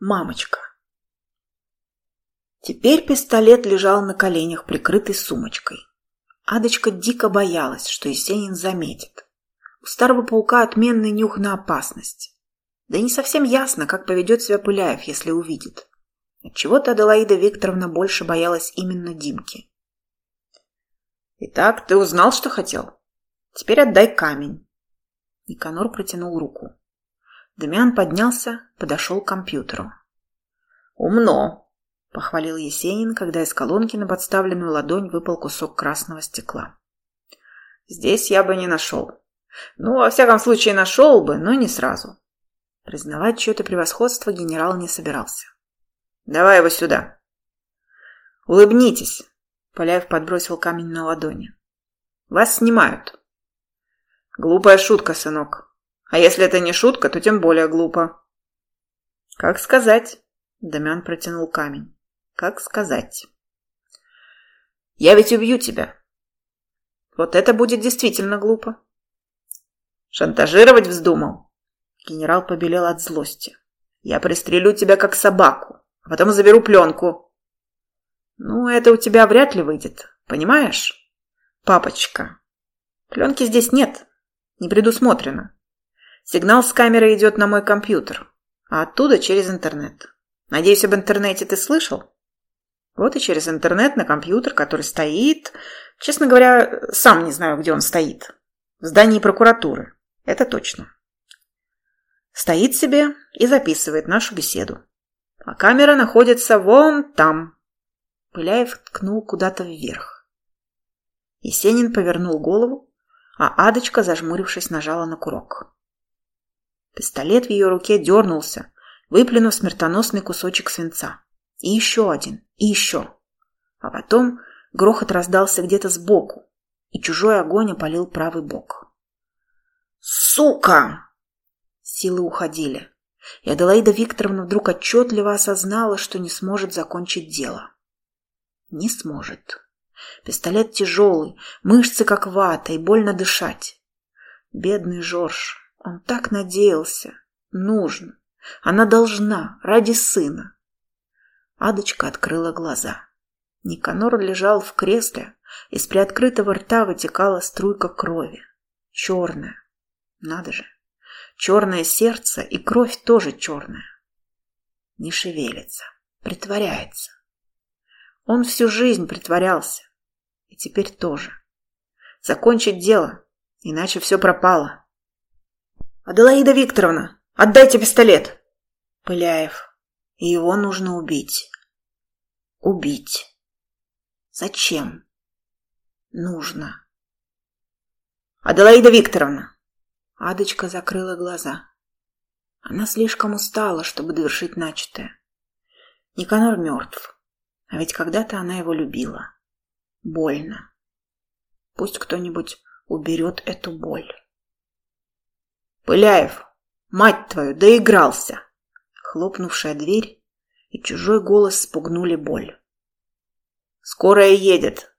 Мамочка. Теперь пистолет лежал на коленях, прикрытый сумочкой. Адочка дико боялась, что Есенин заметит. У старого паука отменный нюх на опасность. Да и не совсем ясно, как поведет себя Пыляев, если увидит. Отчего-то Аделаида Викторовна больше боялась именно Димки. «Итак, ты узнал, что хотел? Теперь отдай камень». Никанор протянул руку. Дамиан поднялся, подошел к компьютеру. «Умно!» – похвалил Есенин, когда из колонки на подставленную ладонь выпал кусок красного стекла. «Здесь я бы не нашел. Ну, во всяком случае, нашел бы, но не сразу». Признавать чье-то превосходство генерал не собирался. «Давай его сюда!» «Улыбнитесь!» – Поляев подбросил камень на ладони. «Вас снимают!» «Глупая шутка, сынок. А если это не шутка, то тем более глупо». «Как сказать?» – Дамян протянул камень. Как сказать? Я ведь убью тебя. Вот это будет действительно глупо. Шантажировать вздумал? Генерал побелел от злости. Я пристрелю тебя как собаку, а потом заберу пленку. Ну, это у тебя вряд ли выйдет, понимаешь? Папочка, пленки здесь нет, не предусмотрено. Сигнал с камеры идет на мой компьютер, а оттуда через интернет. Надеюсь, об интернете ты слышал? Вот и через интернет на компьютер, который стоит... Честно говоря, сам не знаю, где он стоит. В здании прокуратуры. Это точно. Стоит себе и записывает нашу беседу. А камера находится вон там. Пыляев ткнул куда-то вверх. Есенин повернул голову, а Адочка, зажмурившись, нажала на курок. Пистолет в ее руке дернулся, выплюнув смертоносный кусочек свинца. И еще один, и еще. А потом грохот раздался где-то сбоку, и чужой огонь опалил правый бок. «Сука!» Силы уходили, и Аделаида Викторовна вдруг отчетливо осознала, что не сможет закончить дело. Не сможет. Пистолет тяжелый, мышцы как вата, и больно дышать. Бедный Жорж, он так надеялся. Нужно. Она должна, ради сына. Адочка открыла глаза. Никанор лежал в кресле, из приоткрытого рта вытекала струйка крови. Черная. Надо же. Черное сердце и кровь тоже черная. Не шевелится. Притворяется. Он всю жизнь притворялся. И теперь тоже. Закончить дело, иначе все пропало. «Аделаида Викторовна, отдайте пистолет!» Пыляев его нужно убить. Убить. Зачем? Нужно. Аделаида Викторовна. Адочка закрыла глаза. Она слишком устала, чтобы довершить начатое. Никанор мертв. А ведь когда-то она его любила. Больно. Пусть кто-нибудь уберет эту боль. Пыляев, мать твою, доигрался. Хлопнувшая дверь и чужой голос спугнули боль. «Скорая едет!